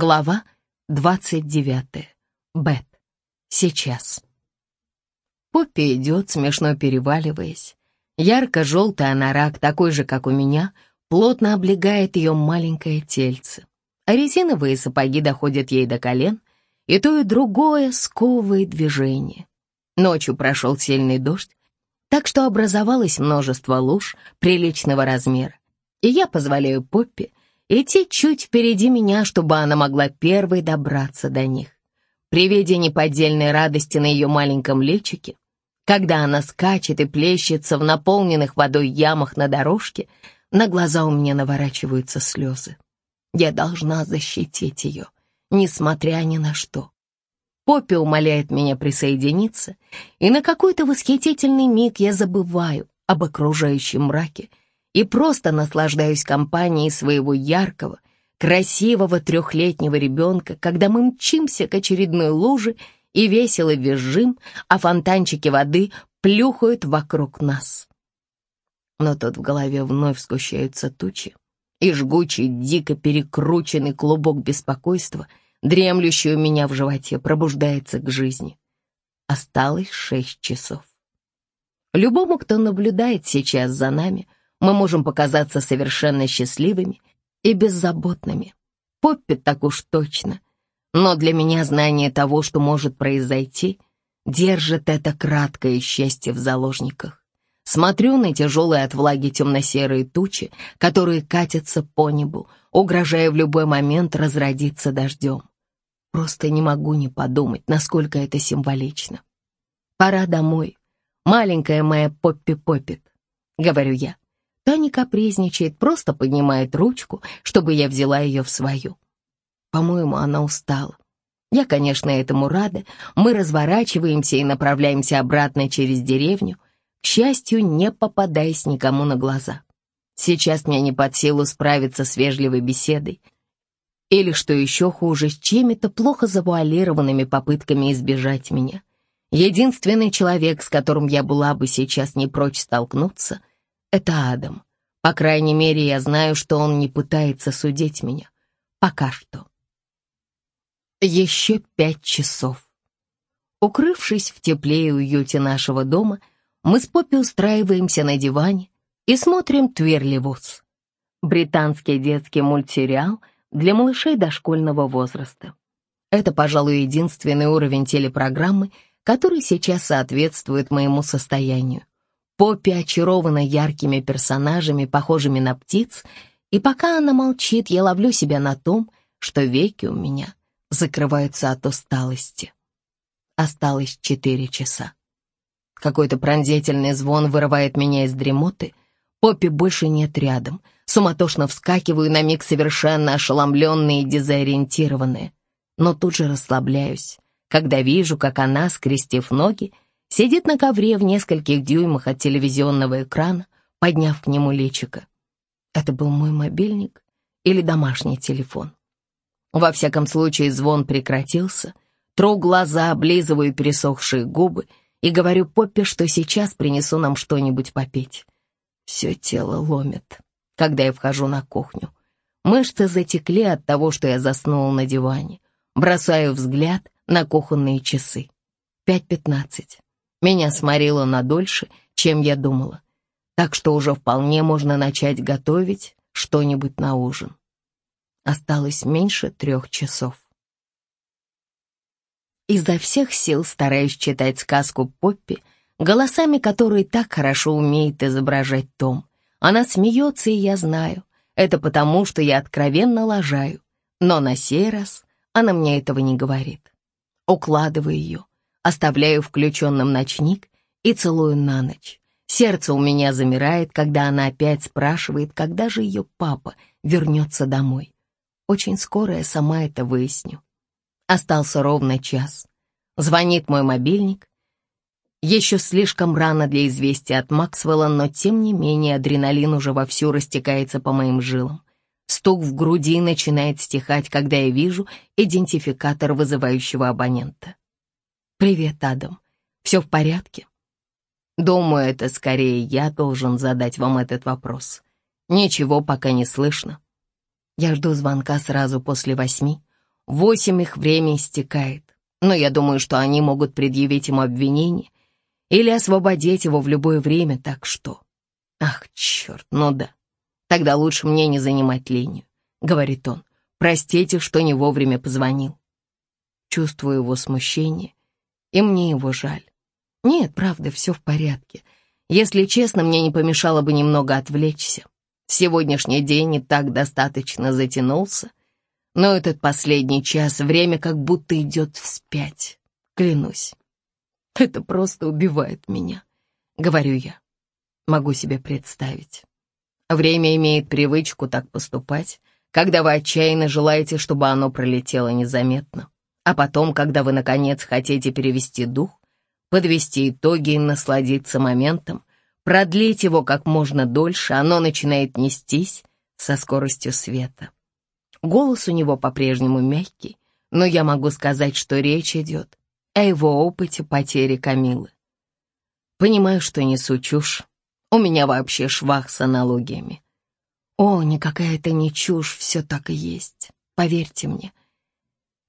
Глава 29. Бет. Сейчас. Поппи идет, смешно переваливаясь. Ярко-желтый анорак, такой же, как у меня, плотно облегает ее маленькое тельце. А резиновые сапоги доходят ей до колен, и то и другое сковывает движение. Ночью прошел сильный дождь, так что образовалось множество луж приличного размера, и я позволяю Поппи идти чуть впереди меня, чтобы она могла первой добраться до них. При виде неподдельной радости на ее маленьком личике, когда она скачет и плещется в наполненных водой ямах на дорожке, на глаза у меня наворачиваются слезы. Я должна защитить ее, несмотря ни на что. Поппи умоляет меня присоединиться, и на какой-то восхитительный миг я забываю об окружающем мраке и просто наслаждаюсь компанией своего яркого, красивого трехлетнего ребенка, когда мы мчимся к очередной луже и весело визжим, а фонтанчики воды плюхают вокруг нас. Но тут в голове вновь сгущаются тучи, и жгучий, дико перекрученный клубок беспокойства, дремлющий у меня в животе, пробуждается к жизни. Осталось шесть часов. Любому, кто наблюдает сейчас за нами — мы можем показаться совершенно счастливыми и беззаботными. Поппи так уж точно. Но для меня знание того, что может произойти, держит это краткое счастье в заложниках. Смотрю на тяжелые от влаги темно-серые тучи, которые катятся по небу, угрожая в любой момент разродиться дождем. Просто не могу не подумать, насколько это символично. Пора домой. Маленькая моя Поппи Поппит, говорю я. Та не капризничает, просто поднимает ручку, чтобы я взяла ее в свою. По-моему, она устала. Я, конечно, этому рада. Мы разворачиваемся и направляемся обратно через деревню, к счастью, не попадаясь никому на глаза. Сейчас мне не под силу справиться с вежливой беседой. Или, что еще хуже, с чьими-то плохо завуалированными попытками избежать меня. Единственный человек, с которым я была бы сейчас не прочь столкнуться, это Адам. По крайней мере, я знаю, что он не пытается судить меня. Пока что. Еще пять часов. Укрывшись в тепле и уюте нашего дома, мы с Поппи устраиваемся на диване и смотрим «Тверливуз» — британский детский мультсериал для малышей дошкольного возраста. Это, пожалуй, единственный уровень телепрограммы, который сейчас соответствует моему состоянию. Поппи очарована яркими персонажами, похожими на птиц, и пока она молчит, я ловлю себя на том, что веки у меня закрываются от усталости. Осталось четыре часа. Какой-то пронзительный звон вырывает меня из дремоты. Поппи больше нет рядом. Суматошно вскакиваю, на миг совершенно ошеломленная и дезориентированная. Но тут же расслабляюсь, когда вижу, как она, скрестив ноги, Сидит на ковре в нескольких дюймах от телевизионного экрана, подняв к нему личико. Это был мой мобильник или домашний телефон. Во всяком случае, звон прекратился. Тру глаза, облизываю пересохшие губы и говорю Поппе, что сейчас принесу нам что-нибудь попить. Все тело ломит, когда я вхожу на кухню. Мышцы затекли от того, что я заснула на диване. Бросаю взгляд на кухонные часы. Пять пятнадцать. Меня сморило надольше, чем я думала, так что уже вполне можно начать готовить что-нибудь на ужин. Осталось меньше трех часов. Изо всех сил стараюсь читать сказку Поппи, голосами которой так хорошо умеет изображать Том. Она смеется, и я знаю. Это потому, что я откровенно лажаю. Но на сей раз она мне этого не говорит. Укладываю ее, Оставляю включенным ночник и целую на ночь. Сердце у меня замирает, когда она опять спрашивает, когда же ее папа вернется домой. Очень скоро я сама это выясню. Остался ровно час. Звонит мой мобильник. Еще слишком рано для известия от Максвелла, но тем не менее адреналин уже вовсю растекается по моим жилам. Стук в груди начинает стихать, когда я вижу идентификатор вызывающего абонента. «Привет, Адам. Все в порядке?» «Думаю, это скорее я должен задать вам этот вопрос. Ничего пока не слышно. Я жду звонка сразу после восьми. восемь их время истекает, но я думаю, что они могут предъявить ему обвинение или освободить его в любое время, так что... Ах, черт, ну да. Тогда лучше мне не занимать линию, говорит он. Простите, что не вовремя позвонил. Чувствую его смущение, и мне его жаль. Нет, правда, все в порядке. Если честно, мне не помешало бы немного отвлечься. Сегодняшний день и так достаточно затянулся, но этот последний час время как будто идет вспять, клянусь. Это просто убивает меня, говорю я. Могу себе представить. Время имеет привычку так поступать, когда вы отчаянно желаете, чтобы оно пролетело незаметно. А потом, когда вы, наконец, хотите перевести дух, подвести итоги и насладиться моментом, продлить его как можно дольше, оно начинает нестись со скоростью света. Голос у него по-прежнему мягкий, но я могу сказать, что речь идет о его опыте потери Камилы. Понимаю, что несу чушь. У меня вообще швах с аналогиями. О, никакая это не чушь, все так и есть. Поверьте мне.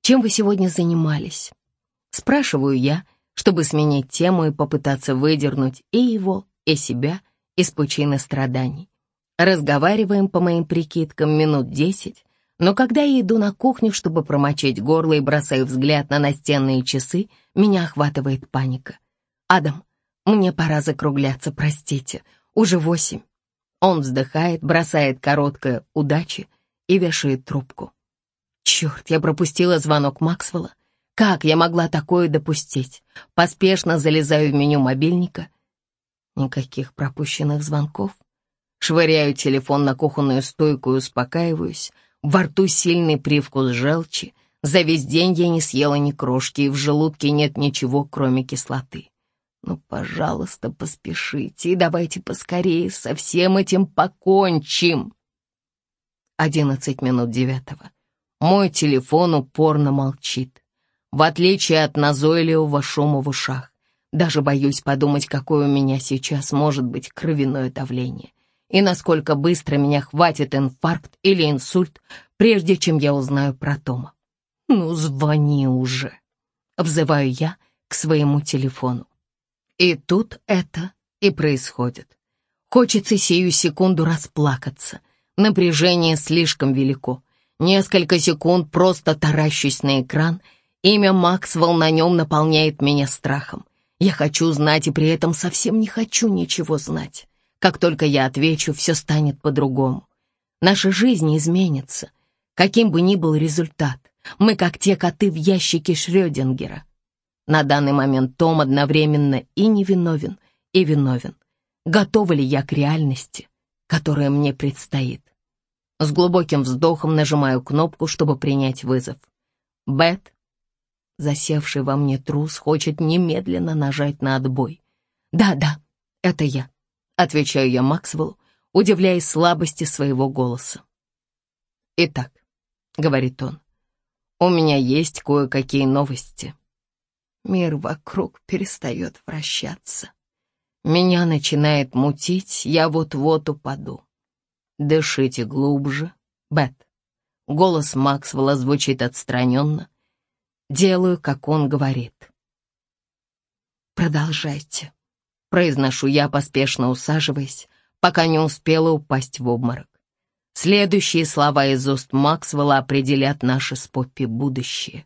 Чем вы сегодня занимались? Спрашиваю я, чтобы сменить тему и попытаться выдернуть и его, и себя из пучины страданий. Разговариваем, по моим прикидкам, минут десять, но когда я иду на кухню, чтобы промочить горло и бросаю взгляд на настенные часы, меня охватывает паника. «Адам, мне пора закругляться, простите, уже восемь». Он вздыхает, бросает короткое «удачи» и вешает трубку. Черт, я пропустила звонок Максвелла. Как я могла такое допустить? Поспешно залезаю в меню мобильника. Никаких пропущенных звонков. Швыряю телефон на кухонную стойку и успокаиваюсь. Во рту сильный привкус желчи. За весь день я не съела ни крошки, и в желудке нет ничего, кроме кислоты. Ну, пожалуйста, поспешите и давайте поскорее со всем этим покончим. Одиннадцать минут девятого. Мой телефон упорно молчит в отличие от назойливого шума в ушах. Даже боюсь подумать, какое у меня сейчас может быть кровяное давление, и насколько быстро меня хватит инфаркт или инсульт, прежде чем я узнаю про Тома. «Ну, звони уже!» — взываю я к своему телефону. И тут это и происходит. Хочется сию секунду расплакаться. Напряжение слишком велико. Несколько секунд просто таращусь на экран — Имя Максвелл на нем наполняет меня страхом. Я хочу знать и при этом совсем не хочу ничего знать. Как только я отвечу, все станет по-другому. Наша жизнь изменится. Каким бы ни был результат, мы как те коты в ящике Шрёдингера. На данный момент Том одновременно и невиновен, и виновен. Готова ли я к реальности, которая мне предстоит? С глубоким вздохом нажимаю кнопку, чтобы принять вызов. Бет Засевший во мне трус хочет немедленно нажать на отбой. «Да-да, это я», — отвечаю я Максвеллу, удивляясь слабости своего голоса. «Итак», — говорит он, — «у меня есть кое-какие новости». Мир вокруг перестает вращаться. Меня начинает мутить, я вот-вот упаду. Дышите глубже, Бет. Голос Максвелла звучит отстраненно, Делаю, как он говорит. «Продолжайте», — произношу я, поспешно усаживаясь, пока не успела упасть в обморок. Следующие слова из уст Максвелла определят наше с Поппи будущее.